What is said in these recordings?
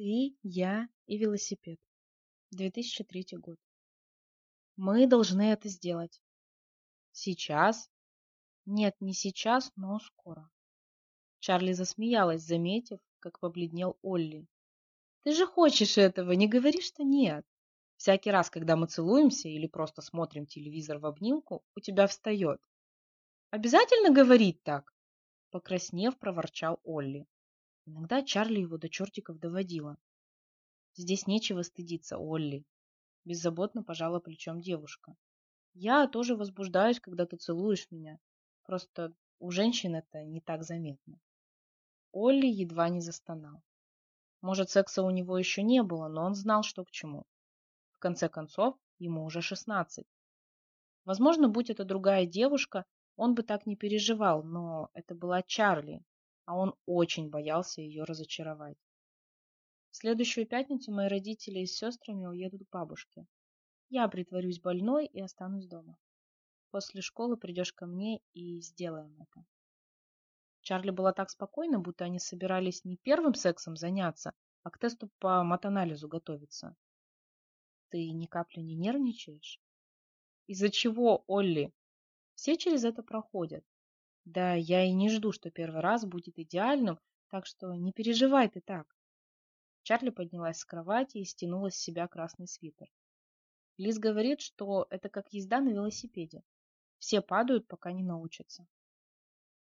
Ты, я и велосипед. 2003 год. Мы должны это сделать. Сейчас? Нет, не сейчас, но скоро. Чарли засмеялась, заметив, как побледнел Олли. Ты же хочешь этого, не говори, что нет. Всякий раз, когда мы целуемся или просто смотрим телевизор в обнимку, у тебя встает. Обязательно говорить так? Покраснев, проворчал Олли. Иногда Чарли его до чертиков доводила. Здесь нечего стыдиться, Олли. Беззаботно пожала плечом девушка. Я тоже возбуждаюсь, когда ты целуешь меня. Просто у женщин это не так заметно. Олли едва не застонал. Может, секса у него еще не было, но он знал, что к чему. В конце концов, ему уже шестнадцать. Возможно, будь это другая девушка, он бы так не переживал, но это была Чарли, а он очень боялся ее разочаровать. В следующую пятницу мои родители с сестрами уедут к бабушке. Я притворюсь больной и останусь дома. После школы придешь ко мне и сделаем это. Чарли была так спокойна, будто они собирались не первым сексом заняться, а к тесту по матанализу готовиться. Ты ни капли не нервничаешь? Из-за чего, Олли? Все через это проходят. Да, я и не жду, что первый раз будет идеальным, так что не переживай ты так. Чарли поднялась с кровати и стянула с себя красный свитер. Лиз говорит, что это как езда на велосипеде. Все падают, пока не научатся.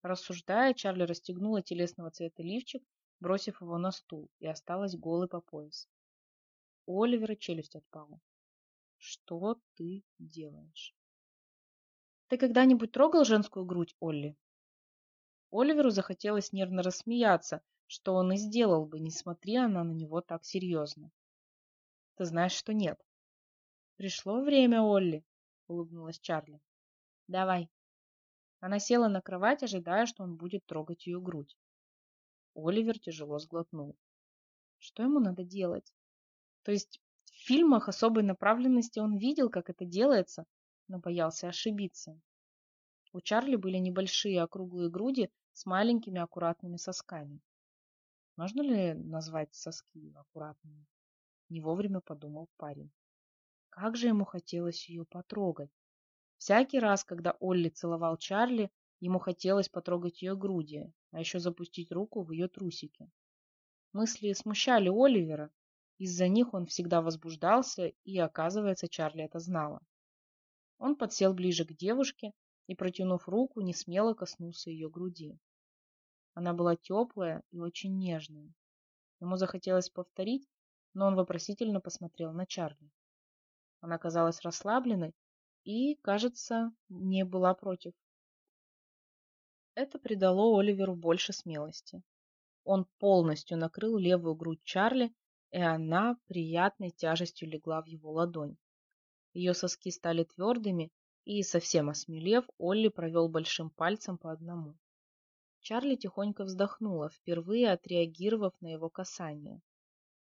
Рассуждая, Чарли расстегнула телесного цвета лифчик, бросив его на стул, и осталась голой по пояс. У Оливера челюсть отпала. Что ты делаешь? Ты когда-нибудь трогал женскую грудь, Олли? Оливеру захотелось нервно рассмеяться, что он и сделал бы, несмотря она на него так серьезно. Ты знаешь, что нет. Пришло время, Олли, улыбнулась Чарли. Давай. Она села на кровать, ожидая, что он будет трогать ее грудь. Оливер тяжело сглотнул. Что ему надо делать? То есть в фильмах особой направленности он видел, как это делается, но боялся ошибиться. У Чарли были небольшие округлые груди с маленькими аккуратными сосками. Можно ли назвать соски аккуратными? Не вовремя подумал парень. Как же ему хотелось ее потрогать. Всякий раз, когда Олли целовал Чарли, ему хотелось потрогать ее груди, а еще запустить руку в ее трусики. Мысли смущали Оливера, из-за них он всегда возбуждался, и, оказывается, Чарли это знала. Он подсел ближе к девушке и, протянув руку, не смело коснулся ее груди. Она была теплая и очень нежная. Ему захотелось повторить, но он вопросительно посмотрел на Чарли. Она казалась расслабленной и, кажется, не была против. Это придало Оливеру больше смелости. Он полностью накрыл левую грудь Чарли, и она приятной тяжестью легла в его ладонь. Ее соски стали твердыми, и, совсем осмелев, Олли провел большим пальцем по одному. Чарли тихонько вздохнула, впервые отреагировав на его касание.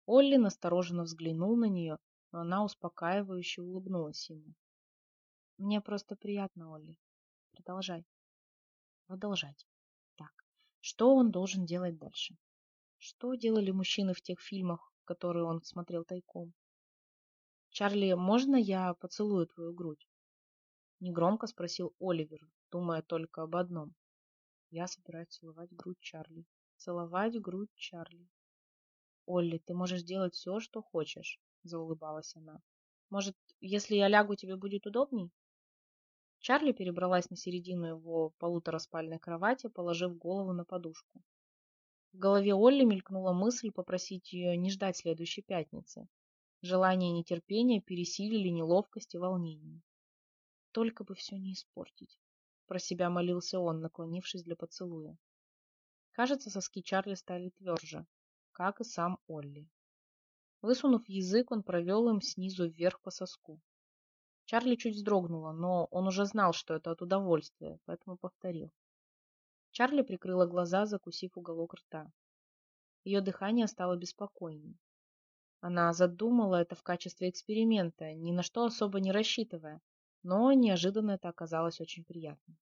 Олли настороженно взглянул на нее, но она успокаивающе улыбнулась ему. Мне просто приятно, Олли. Продолжай. Продолжать. Так, что он должен делать дальше? Что делали мужчины в тех фильмах, которые он смотрел тайком? Чарли, можно я поцелую твою грудь? Негромко спросил Оливер, думая только об одном. Я собираюсь целовать грудь Чарли. Целовать грудь Чарли. Олли, ты можешь делать все, что хочешь заулыбалась она. Может, если я лягу, тебе будет удобней? Чарли перебралась на середину его полутораспальной кровати, положив голову на подушку. В голове Олли мелькнула мысль попросить ее не ждать следующей пятницы. Желание и нетерпение пересилили неловкость и волнение. Только бы все не испортить. Про себя молился он, наклонившись для поцелуя. Кажется, соски Чарли стали тверже, как и сам Олли. Высунув язык, он провел им снизу вверх по соску. Чарли чуть вздрогнула, но он уже знал, что это от удовольствия, поэтому повторил. Чарли прикрыла глаза, закусив уголок рта. Ее дыхание стало беспокойней. Она задумала это в качестве эксперимента, ни на что особо не рассчитывая, но неожиданно это оказалось очень приятно.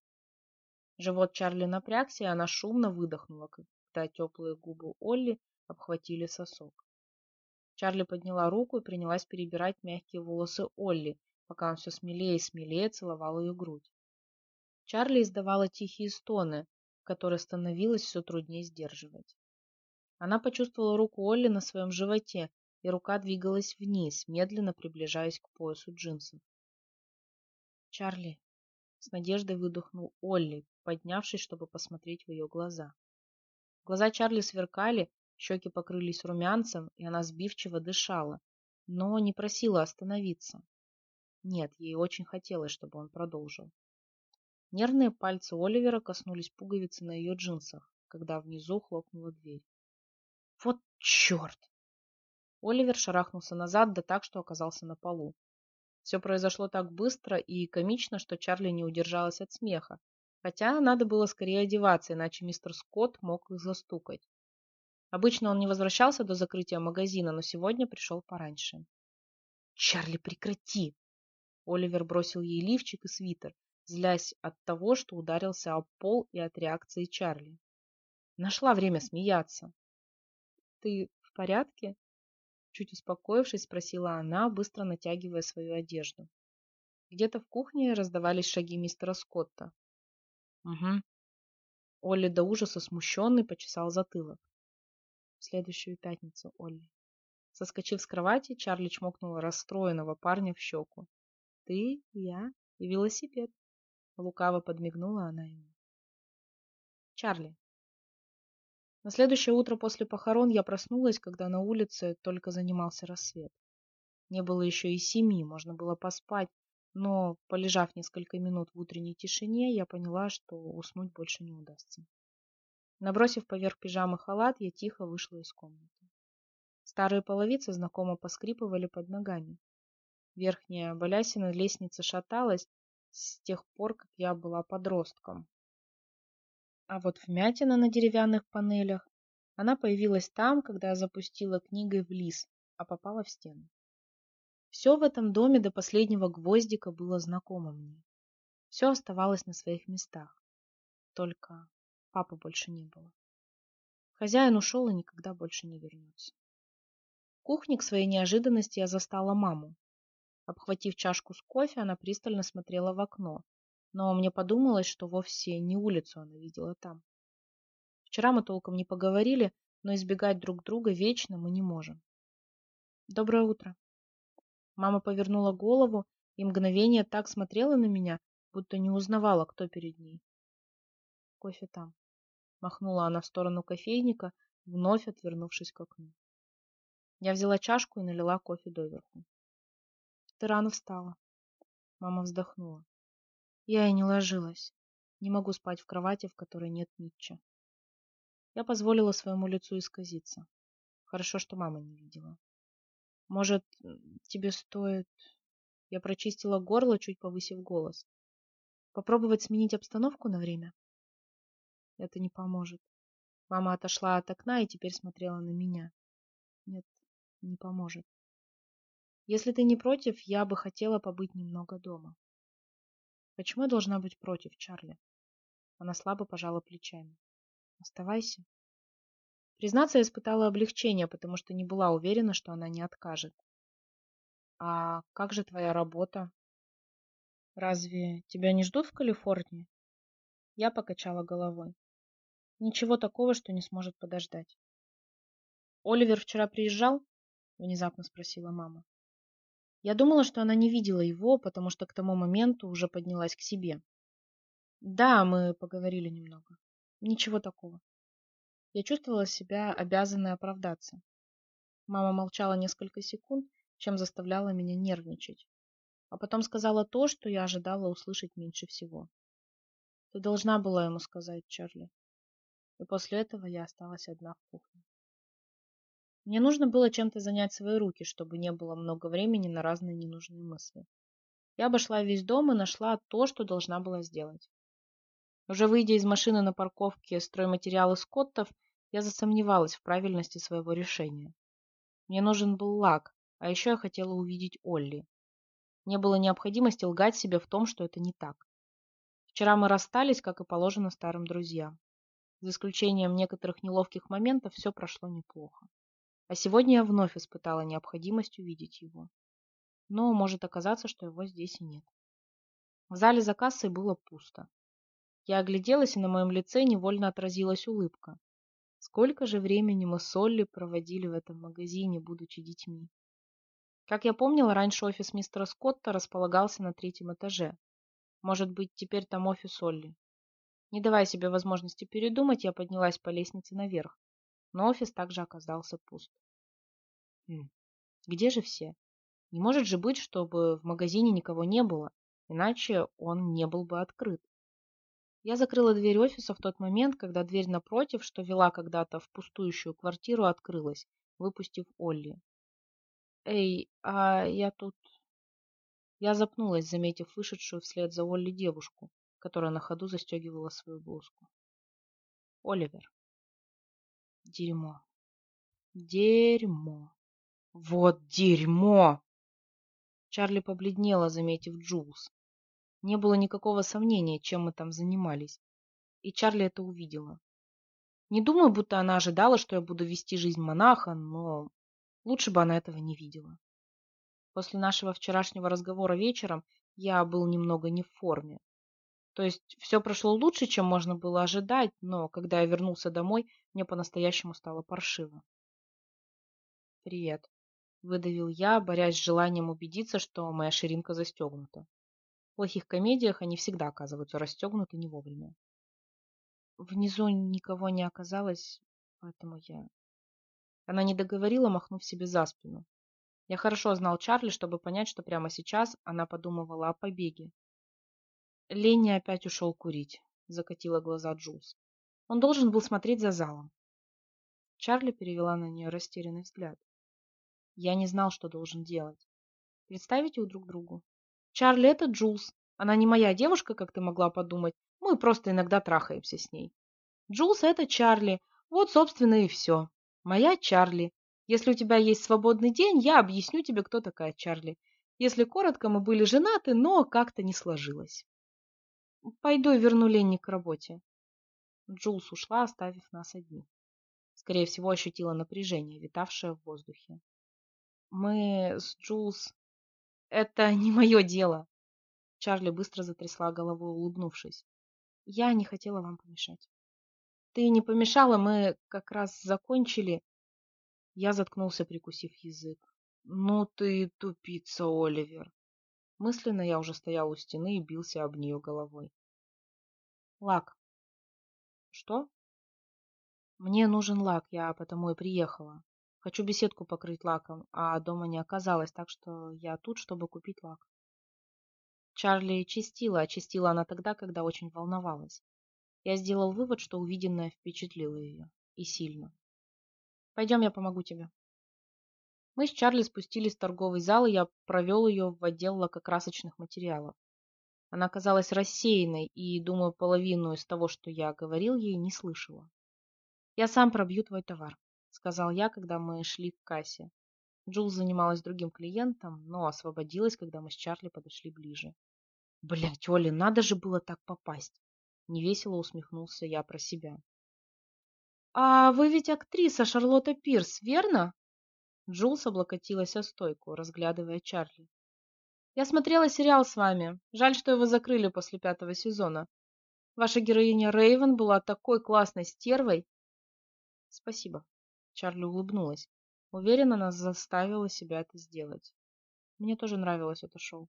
Живот Чарли напрягся, и она шумно выдохнула, когда теплые губы Олли обхватили сосок. Чарли подняла руку и принялась перебирать мягкие волосы Олли, пока он все смелее и смелее целовал ее грудь. Чарли издавала тихие стоны, которые становилось все труднее сдерживать. Она почувствовала руку Олли на своем животе, и рука двигалась вниз, медленно приближаясь к поясу джинсов. «Чарли!» — с надеждой выдохнул Олли, поднявшись, чтобы посмотреть в ее глаза. Глаза Чарли сверкали, щеки покрылись румянцем, и она сбивчиво дышала, но не просила остановиться. Нет, ей очень хотелось, чтобы он продолжил. Нервные пальцы Оливера коснулись пуговицы на ее джинсах, когда внизу хлопнула дверь. Вот черт! Оливер шарахнулся назад, да так, что оказался на полу. Все произошло так быстро и комично, что Чарли не удержалась от смеха. Хотя надо было скорее одеваться, иначе мистер Скотт мог их застукать. Обычно он не возвращался до закрытия магазина, но сегодня пришел пораньше. «Чарли, прекрати!» Оливер бросил ей лифчик и свитер, злясь от того, что ударился об пол и от реакции Чарли. Нашла время смеяться. «Ты в порядке?» Чуть успокоившись, спросила она, быстро натягивая свою одежду. Где-то в кухне раздавались шаги мистера Скотта. «Угу». Олли до ужаса смущенный почесал затылок. «В следующую пятницу, Олли». Соскочив с кровати, Чарли чмокнула расстроенного парня в щеку. «Ты, я и велосипед». Лукаво подмигнула она ему. «Чарли, на следующее утро после похорон я проснулась, когда на улице только занимался рассвет. Не было еще и семи, можно было поспать, но, полежав несколько минут в утренней тишине, я поняла, что уснуть больше не удастся. Набросив поверх пижамы халат, я тихо вышла из комнаты. Старые половицы знакомо поскрипывали под ногами. Верхняя балясина лестницы шаталась с тех пор, как я была подростком, а вот вмятина на деревянных панелях, она появилась там, когда я запустила книгой в лис, а попала в стену. Все в этом доме до последнего гвоздика было знакомо мне. Все оставалось на своих местах. Только папы больше не было. Хозяин ушел и никогда больше не вернется. В кухне к своей неожиданности я застала маму. Обхватив чашку с кофе, она пристально смотрела в окно, но мне подумалось, что вовсе не улицу она видела там. Вчера мы толком не поговорили, но избегать друг друга вечно мы не можем. Доброе утро. Мама повернула голову и мгновение так смотрела на меня, будто не узнавала, кто перед ней. Кофе там. Махнула она в сторону кофейника, вновь отвернувшись к окну. Я взяла чашку и налила кофе доверху. Ты рано встала. Мама вздохнула. Я и не ложилась. Не могу спать в кровати, в которой нет Митча. Я позволила своему лицу исказиться. Хорошо, что мама не видела. Может, тебе стоит... Я прочистила горло, чуть повысив голос. Попробовать сменить обстановку на время? Это не поможет. Мама отошла от окна и теперь смотрела на меня. Нет, не поможет. Если ты не против, я бы хотела побыть немного дома. Почему я должна быть против, Чарли? Она слабо пожала плечами. Оставайся. Признаться, я испытала облегчение, потому что не была уверена, что она не откажет. А как же твоя работа? Разве тебя не ждут в Калифорнии? Я покачала головой. Ничего такого, что не сможет подождать. Оливер вчера приезжал? Внезапно спросила мама. Я думала, что она не видела его, потому что к тому моменту уже поднялась к себе. Да, мы поговорили немного. Ничего такого. Я чувствовала себя обязанной оправдаться. Мама молчала несколько секунд, чем заставляла меня нервничать. А потом сказала то, что я ожидала услышать меньше всего. Ты должна была ему сказать, Чарли. И после этого я осталась одна в кухне. Мне нужно было чем-то занять свои руки, чтобы не было много времени на разные ненужные мысли. Я обошла весь дом и нашла то, что должна была сделать. Уже выйдя из машины на парковке стройматериалы Скоттов, я засомневалась в правильности своего решения. Мне нужен был лак, а еще я хотела увидеть Олли. Не было необходимости лгать себе в том, что это не так. Вчера мы расстались, как и положено старым друзьям. За исключением некоторых неловких моментов, все прошло неплохо. А сегодня я вновь испытала необходимость увидеть его. Но может оказаться, что его здесь и нет. В зале за кассой было пусто. Я огляделась, и на моем лице невольно отразилась улыбка. Сколько же времени мы с Олли проводили в этом магазине, будучи детьми. Как я помнила, раньше офис мистера Скотта располагался на третьем этаже. Может быть, теперь там офис Олли. Не давая себе возможности передумать, я поднялась по лестнице наверх, но офис также оказался пуст. Где же все? Не может же быть, чтобы в магазине никого не было, иначе он не был бы открыт. Я закрыла дверь офиса в тот момент, когда дверь напротив, что вела когда-то в пустующую квартиру, открылась, выпустив Олли. «Эй, а я тут...» Я запнулась, заметив вышедшую вслед за Олли девушку, которая на ходу застегивала свою блузку. Оливер. Дерьмо. Дерьмо. Вот дерьмо! Чарли побледнела, заметив Джулс. Не было никакого сомнения, чем мы там занимались. И Чарли это увидела. Не думаю, будто она ожидала, что я буду вести жизнь монаха, но лучше бы она этого не видела. После нашего вчерашнего разговора вечером я был немного не в форме. То есть все прошло лучше, чем можно было ожидать, но когда я вернулся домой, мне по-настоящему стало паршиво. «Привет», — выдавил я, борясь с желанием убедиться, что моя ширинка застегнута. В плохих комедиях они всегда оказываются расстегнуты не вовремя. Внизу никого не оказалось, поэтому я... Она не договорила, махнув себе за спину. Я хорошо знал Чарли, чтобы понять, что прямо сейчас она подумывала о побеге. Ленни опять ушел курить, закатила глаза Джулс. Он должен был смотреть за залом. Чарли перевела на нее растерянный взгляд. Я не знал, что должен делать. Представите у друг другу. Чарли, это Джулс. Она не моя девушка, как ты могла подумать. Мы просто иногда трахаемся с ней. Джулс, это Чарли. Вот, собственно, и все. Моя Чарли. Если у тебя есть свободный день, я объясню тебе, кто такая Чарли. Если коротко, мы были женаты, но как-то не сложилось. Пойду верну Ленни к работе. Джулс ушла, оставив нас одни. Скорее всего, ощутила напряжение, витавшее в воздухе. Мы с Джулс... Это не мое дело. Чарли быстро затрясла головой, улыбнувшись. Я не хотела вам помешать. Ты не помешала, мы как раз закончили. Я заткнулся, прикусив язык. «Ну ты тупица, Оливер!» Мысленно я уже стоял у стены и бился об нее головой. «Лак». «Что?» «Мне нужен лак, я потому и приехала. Хочу беседку покрыть лаком, а дома не оказалось, так что я тут, чтобы купить лак». Чарли чистила, а чистила она тогда, когда очень волновалась. Я сделал вывод, что увиденное впечатлило ее. И сильно. Пойдем, я помогу тебе. Мы с Чарли спустились в торговый зал, и я провел ее в отдел лакокрасочных материалов. Она казалась рассеянной, и, думаю, половину из того, что я говорил ей, не слышала. «Я сам пробью твой товар», — сказал я, когда мы шли к кассе. Джул занималась другим клиентом, но освободилась, когда мы с Чарли подошли ближе. Блять, Оля, надо же было так попасть. Невесело усмехнулся я про себя. «А вы ведь актриса Шарлотта Пирс, верно?» Джулс облокотилась о стойку, разглядывая Чарли. «Я смотрела сериал с вами. Жаль, что его закрыли после пятого сезона. Ваша героиня Рейвен была такой классной стервой». «Спасибо», — Чарли улыбнулась. Уверена, она заставила себя это сделать. Мне тоже нравилось это шоу.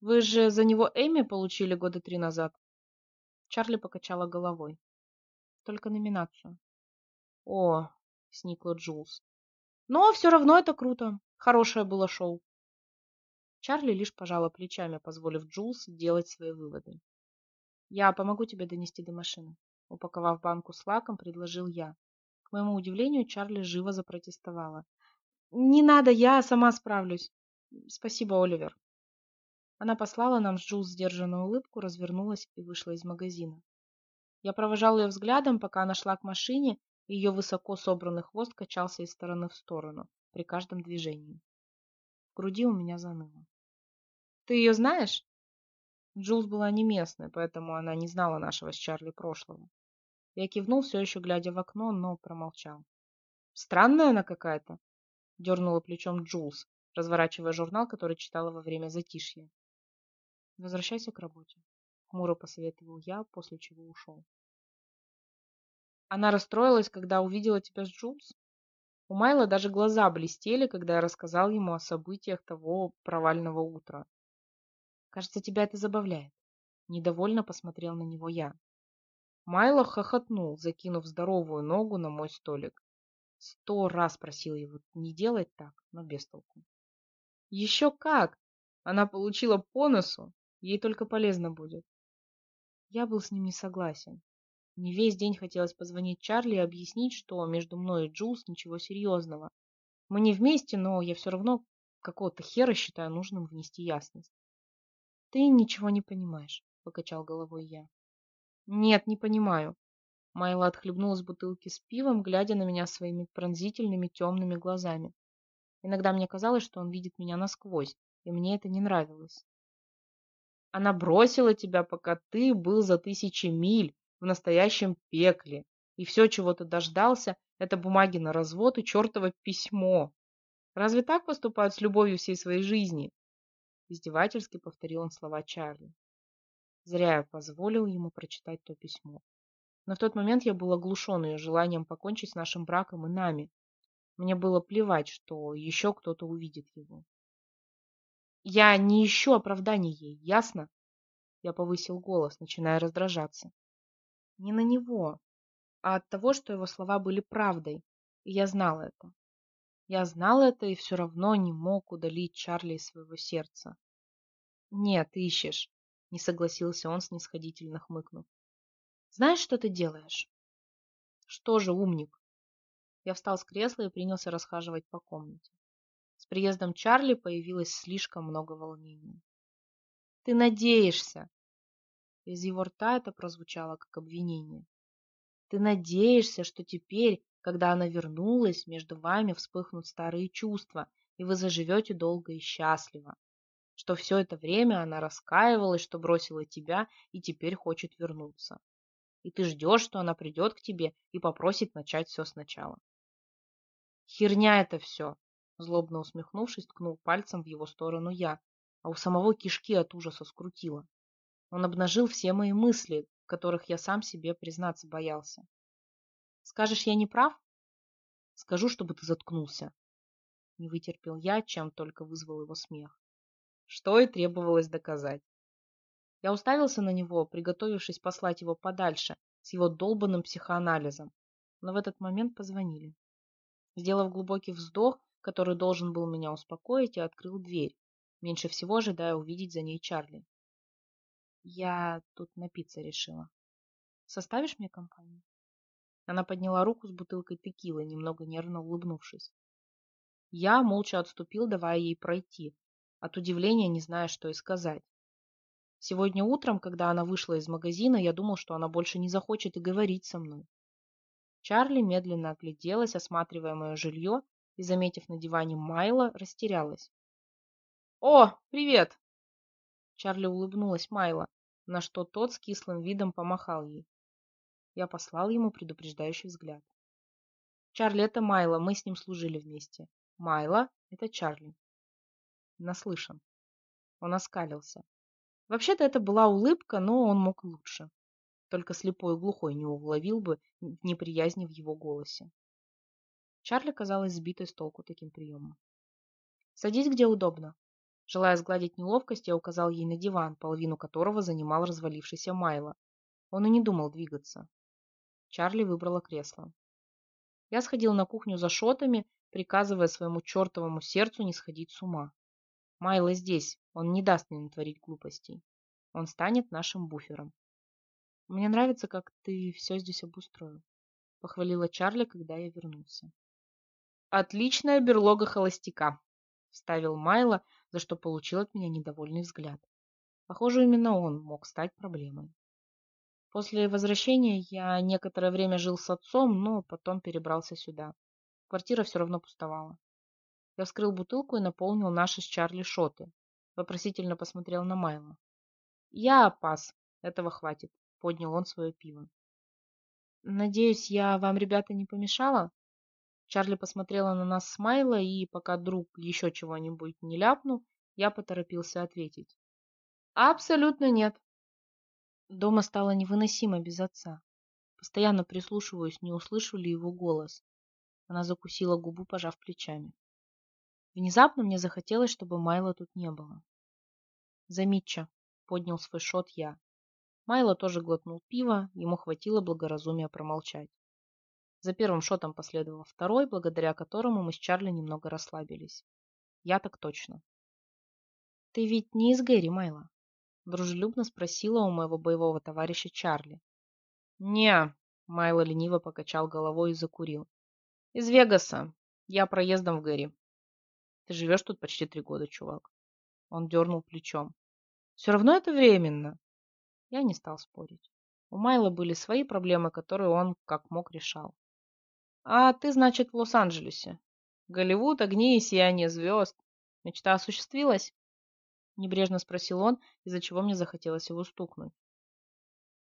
«Вы же за него Эми получили года три назад?» Чарли покачала головой. «Только номинацию». О, сникла Джулс. Но все равно это круто. Хорошее было шоу. Чарли лишь пожала плечами, позволив Джулс делать свои выводы. Я помогу тебе донести до машины. Упаковав банку с лаком, предложил я. К моему удивлению, Чарли живо запротестовала. «Не надо, я сама справлюсь. Спасибо, Оливер». Она послала нам с Джулс сдержанную улыбку, развернулась и вышла из магазина. Я провожал ее взглядом, пока она шла к машине, ее высоко собранный хвост качался из стороны в сторону при каждом движении. В груди у меня заныло. «Ты ее знаешь?» Джулс была не местной, поэтому она не знала нашего с Чарли прошлого. Я кивнул, все еще глядя в окно, но промолчал. Странная она какая-то, дернула плечом Джулс, разворачивая журнал, который читала во время затишья. Возвращайся к работе, хмуро посоветовал я, после чего ушел. Она расстроилась, когда увидела тебя с Джулс? У Майла даже глаза блестели, когда я рассказал ему о событиях того провального утра. Кажется, тебя это забавляет. Недовольно посмотрел на него я. Майло хохотнул, закинув здоровую ногу на мой столик. Сто раз просил его не делать так, но без толку. Еще как! Она получила по носу, ей только полезно будет. Я был с ним не согласен. Мне весь день хотелось позвонить Чарли и объяснить, что между мной и Джулс ничего серьезного. Мы не вместе, но я все равно какого-то хера считаю нужным внести ясность. Ты ничего не понимаешь, покачал головой я. Нет, не понимаю. Майла отхлебнула с бутылки с пивом, глядя на меня своими пронзительными темными глазами. Иногда мне казалось, что он видит меня насквозь, и мне это не нравилось. Она бросила тебя, пока ты был за тысячи миль, в настоящем пекле. И все, чего ты дождался, это бумаги на развод и чертово письмо. Разве так поступают с любовью всей своей жизни? Издевательски повторил он слова Чарли. Зря я позволил ему прочитать то письмо. Но в тот момент я был оглушен ее желанием покончить с нашим браком и нами. Мне было плевать, что еще кто-то увидит его. Я не ищу оправданий ей, ясно? Я повысил голос, начиная раздражаться. Не на него, а от того, что его слова были правдой, и я знал это. Я знал это и все равно не мог удалить Чарли из своего сердца. «Нет, ищешь», — не согласился он, снисходительно хмыкнув. «Знаешь, что ты делаешь?» «Что же, умник?» Я встал с кресла и принялся расхаживать по комнате. С приездом Чарли появилось слишком много волнений. «Ты надеешься!» Из его рта это прозвучало как обвинение. Ты надеешься, что теперь, когда она вернулась, между вами вспыхнут старые чувства, и вы заживете долго и счастливо. Что все это время она раскаивалась, что бросила тебя и теперь хочет вернуться. И ты ждешь, что она придет к тебе и попросит начать все сначала. Херня это все, злобно усмехнувшись, ткнул пальцем в его сторону я, а у самого кишки от ужаса скрутило. Он обнажил все мои мысли, которых я сам себе признаться боялся. Скажешь, я не прав? Скажу, чтобы ты заткнулся. Не вытерпел я, чем только вызвал его смех. Что и требовалось доказать. Я уставился на него, приготовившись послать его подальше, с его долбанным психоанализом. Но в этот момент позвонили. Сделав глубокий вздох, который должен был меня успокоить, я открыл дверь, меньше всего ожидая увидеть за ней Чарли. Я тут напиться решила. Составишь мне компанию? Она подняла руку с бутылкой текилы, немного нервно улыбнувшись. Я молча отступил, давая ей пройти, от удивления не зная, что и сказать. Сегодня утром, когда она вышла из магазина, я думал, что она больше не захочет и говорить со мной. Чарли медленно огляделась, осматривая мое жилье, и, заметив на диване Майла, растерялась. «О, привет!» Чарли улыбнулась Майла, на что тот с кислым видом помахал ей. Я послал ему предупреждающий взгляд. Чарли — это Майло, мы с ним служили вместе. Майло — это Чарли. Наслышан. Он оскалился. Вообще-то это была улыбка, но он мог лучше. Только слепой и глухой не уловил бы неприязни в его голосе. Чарли казалась сбитой с толку таким приемом. «Садись, где удобно», Желая сгладить неловкость, я указал ей на диван, половину которого занимал развалившийся Майло. Он и не думал двигаться. Чарли выбрала кресло. Я сходил на кухню за шотами, приказывая своему чертовому сердцу не сходить с ума. Майло здесь, он не даст мне натворить глупостей. Он станет нашим буфером. Мне нравится, как ты все здесь обустроил, похвалила Чарли, когда я вернулся. Отличная берлога холостяка, вставил Майло, за что получил от меня недовольный взгляд. Похоже, именно он мог стать проблемой. После возвращения я некоторое время жил с отцом, но потом перебрался сюда. Квартира все равно пустовала. Я вскрыл бутылку и наполнил наши с Чарли шоты. Вопросительно посмотрел на Майла. «Я пас. Этого хватит», — поднял он свое пиво. «Надеюсь, я вам, ребята, не помешала?» Чарли посмотрела на нас с Майло, и пока друг еще чего-нибудь не ляпнул, я поторопился ответить. Абсолютно нет. Дома стало невыносимо без отца. Постоянно прислушиваюсь, не услышу ли его голос. Она закусила губу, пожав плечами. Внезапно мне захотелось, чтобы Майла тут не было. «За Митча!» — поднял свой шот я. Майло тоже глотнул пиво, ему хватило благоразумия промолчать. За первым шотом последовал второй, благодаря которому мы с Чарли немного расслабились. Я так точно. «Ты ведь не из Гэри, Майло?» — дружелюбно спросила у моего боевого товарища Чарли. «Не», — Майло лениво покачал головой и закурил. «Из Вегаса. Я проездом в Гэри. Ты живешь тут почти три года, чувак». Он дернул плечом. «Все равно это временно. Я не стал спорить. У Майла были свои проблемы, которые он как мог решал. «А ты, значит, в Лос-Анджелесе? Голливуд, огни и сияние звезд. Мечта осуществилась?» Небрежно спросил он, из-за чего мне захотелось его стукнуть.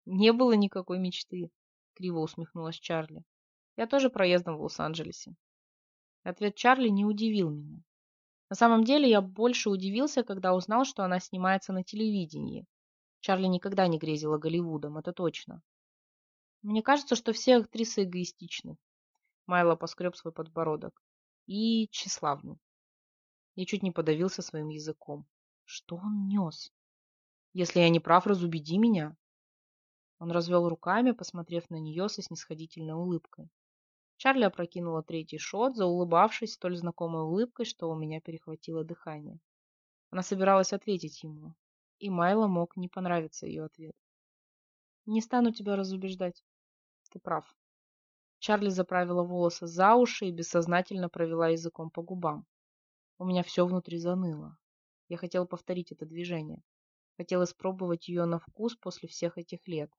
«Не было никакой мечты», — криво усмехнулась Чарли. «Я тоже проездом в Лос-Анджелесе». Ответ Чарли не удивил меня. На самом деле я больше удивился, когда узнал, что она снимается на телевидении. Чарли никогда не грезила Голливудом, это точно. Мне кажется, что все актрисы эгоистичны. Майло поскреб свой подбородок. И тщеславны. Я чуть не подавился своим языком. Что он нес? Если я не прав, разубеди меня. Он развел руками, посмотрев на нее со снисходительной улыбкой. Чарли опрокинула третий шот, заулыбавшись столь знакомой улыбкой, что у меня перехватило дыхание. Она собиралась ответить ему, и Майло мог не понравиться ее ответ. «Не стану тебя разубеждать. Ты прав». Чарли заправила волосы за уши и бессознательно провела языком по губам. У меня все внутри заныло. Я хотел повторить это движение. Хотел испробовать ее на вкус после всех этих лет.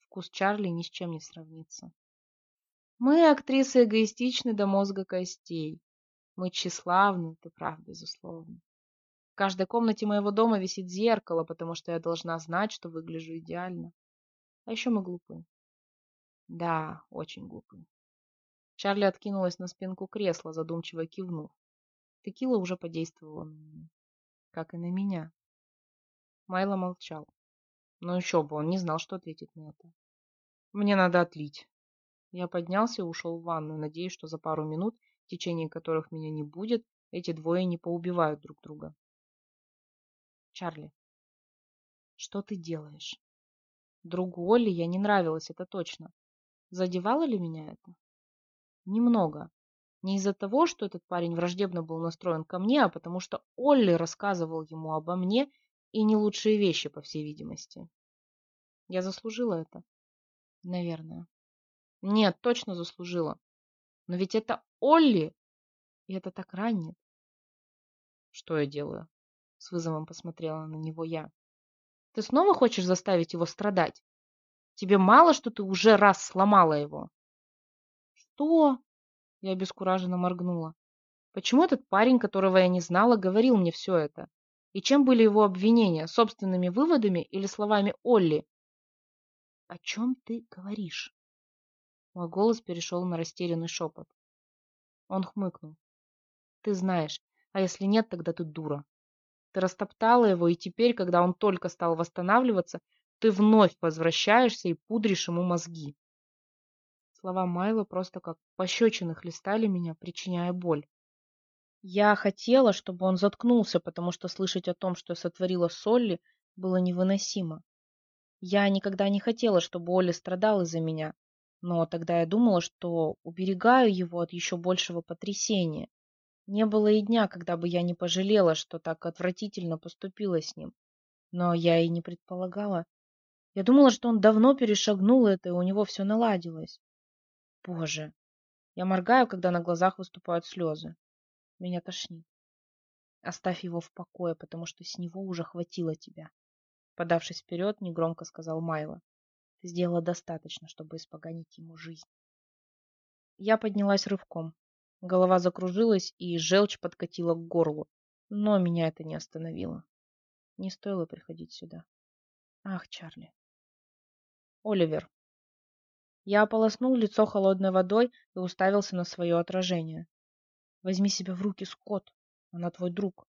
Вкус Чарли ни с чем не сравнится. Мы, актрисы, эгоистичны до мозга костей. Мы тщеславны, ты прав, безусловно. В каждой комнате моего дома висит зеркало, потому что я должна знать, что выгляжу идеально. А еще мы глупы. Да, очень глупы. Чарли откинулась на спинку кресла, задумчиво кивнув. Текила уже подействовала на нее. Как и на меня. Майло молчал. Но еще бы, он не знал, что ответить на это. Мне надо отлить. Я поднялся и ушел в ванную, надеясь, что за пару минут, в течение которых меня не будет, эти двое не поубивают друг друга. Чарли. Что ты делаешь? Другу Олли я не нравилась, это точно. Задевало ли меня это? Немного. Не из-за того, что этот парень враждебно был настроен ко мне, а потому что Олли рассказывал ему обо мне и не лучшие вещи, по всей видимости. Я заслужила это? Наверное. Нет, точно заслужила. Но ведь это Олли, и это так ранит. Что я делаю? С вызовом посмотрела на него я. Ты снова хочешь заставить его страдать? Тебе мало, что ты уже раз сломала его? Что? Я обескураженно моргнула. Почему этот парень, которого я не знала, говорил мне все это? И чем были его обвинения? Собственными выводами или словами Олли? О чем ты говоришь? Мой голос перешел на растерянный шепот. Он хмыкнул. Ты знаешь, а если нет, тогда ты дура. Ты растоптала его, и теперь, когда он только стал восстанавливаться, ты вновь возвращаешься и пудришь ему мозги. Слова Майла просто как пощечины хлестали меня, причиняя боль. Я хотела, чтобы он заткнулся, потому что слышать о том, что я сотворила Солли, было невыносимо. Я никогда не хотела, чтобы Оля страдал из-за меня, но тогда я думала, что уберегаю его от еще большего потрясения. Не было и дня, когда бы я не пожалела, что так отвратительно поступила с ним. Но я и не предполагала. Я думала, что он давно перешагнул это, и у него все наладилось. Боже. Я моргаю, когда на глазах выступают слезы. Меня тошнит. Оставь его в покое, потому что с него уже хватило тебя. Подавшись вперед, негромко сказал Майло. Ты сделала достаточно, чтобы испоганить ему жизнь. Я поднялась рывком. Голова закружилась, и желчь подкатила к горлу. Но меня это не остановило. Не стоило приходить сюда. Ах, Чарли. Оливер. Я ополоснул лицо холодной водой и уставился на свое отражение. Возьми себя в руки, Скотт. Она твой друг.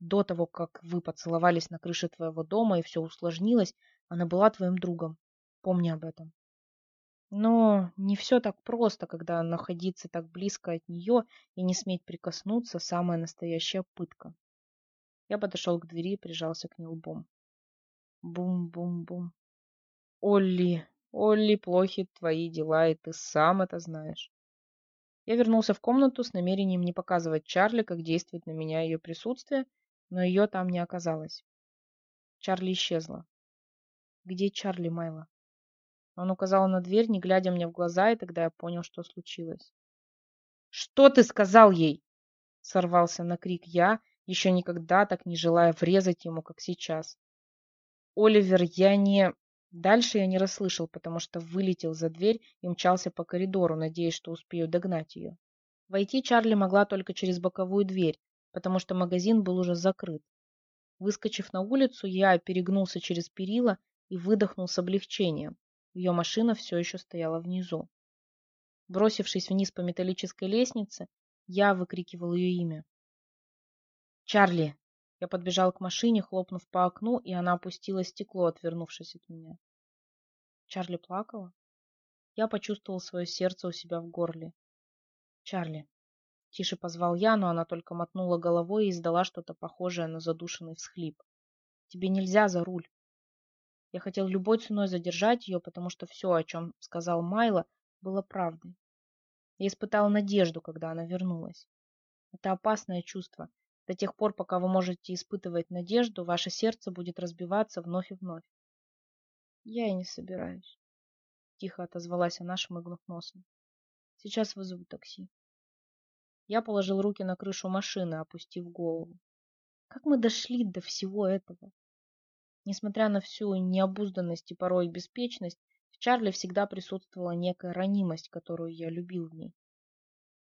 До того, как вы поцеловались на крыше твоего дома и все усложнилось, она была твоим другом. Помни об этом. Но не все так просто, когда находиться так близко от нее и не сметь прикоснуться – самая настоящая пытка. Я подошел к двери и прижался к ней лбом. Бум-бум-бум. Олли, Олли, плохи твои дела, и ты сам это знаешь. Я вернулся в комнату с намерением не показывать Чарли, как действует на меня ее присутствие, но ее там не оказалось. Чарли исчезла. Где Чарли, Майла? Он указал на дверь, не глядя мне в глаза, и тогда я понял, что случилось. «Что ты сказал ей?» Сорвался на крик я, еще никогда так не желая врезать ему, как сейчас. «Оливер, я не...» Дальше я не расслышал, потому что вылетел за дверь и мчался по коридору, надеясь, что успею догнать ее. Войти Чарли могла только через боковую дверь, потому что магазин был уже закрыт. Выскочив на улицу, я перегнулся через перила и выдохнул с облегчением. Ее машина все еще стояла внизу. Бросившись вниз по металлической лестнице, я выкрикивал ее имя. «Чарли!» Я подбежал к машине, хлопнув по окну, и она опустила стекло, отвернувшись от меня. Чарли плакала. Я почувствовал свое сердце у себя в горле. «Чарли!» Тише позвал я, но она только мотнула головой и издала что-то похожее на задушенный всхлип. «Тебе нельзя за руль!» Я хотел любой ценой задержать ее, потому что все, о чем сказал Майло, было правдой. Я испытал надежду, когда она вернулась. Это опасное чувство. До тех пор, пока вы можете испытывать надежду, ваше сердце будет разбиваться вновь и вновь. Я и не собираюсь. Тихо отозвалась она, шмыгнув носом. Сейчас вызову такси. Я положил руки на крышу машины, опустив голову. Как мы дошли до всего этого? Несмотря на всю необузданность и порой беспечность, в Чарли всегда присутствовала некая ранимость, которую я любил в ней.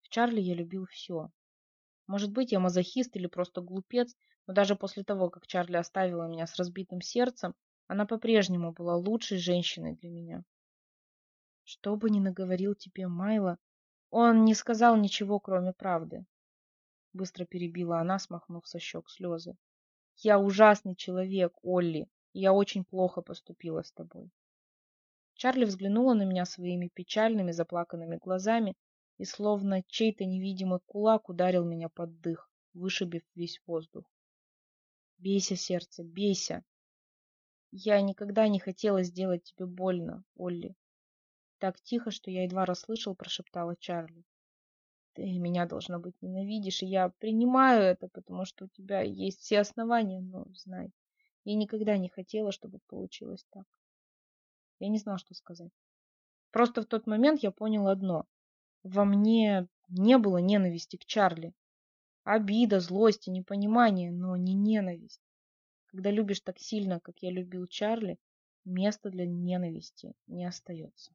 В Чарли я любил все. Может быть, я мазохист или просто глупец, но даже после того, как Чарли оставила меня с разбитым сердцем, она по-прежнему была лучшей женщиной для меня. Что бы ни наговорил тебе Майло, он не сказал ничего, кроме правды. Быстро перебила она, смахнув со щек слезы. Я ужасный человек, Олли, и я очень плохо поступила с тобой. Чарли взглянула на меня своими печальными заплаканными глазами и словно чей-то невидимый кулак ударил меня под дых, вышибив весь воздух. Бейся, сердце, бейся. Я никогда не хотела сделать тебе больно, Олли. Так тихо, что я едва расслышал, прошептала Чарли. Ты меня, должно быть, ненавидишь, и я принимаю это, потому что у тебя есть все основания, но знай, я никогда не хотела, чтобы получилось так. Я не знал, что сказать. Просто в тот момент я понял одно. Во мне не было ненависти к Чарли. Обида, злость и непонимание, но не ненависть. Когда любишь так сильно, как я любил Чарли, места для ненависти не остается.